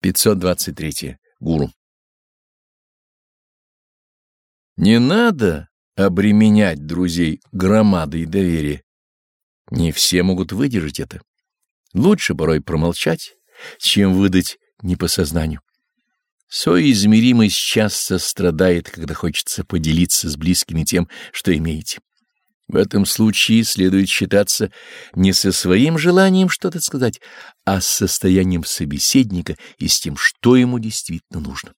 523. Гуру. Не надо обременять друзей громадой доверия. Не все могут выдержать это. Лучше порой промолчать, чем выдать не по сознанию. Соизмеримость часто страдает, когда хочется поделиться с близкими тем, что имеете. В этом случае следует считаться не со своим желанием что-то сказать, а с состоянием собеседника и с тем, что ему действительно нужно.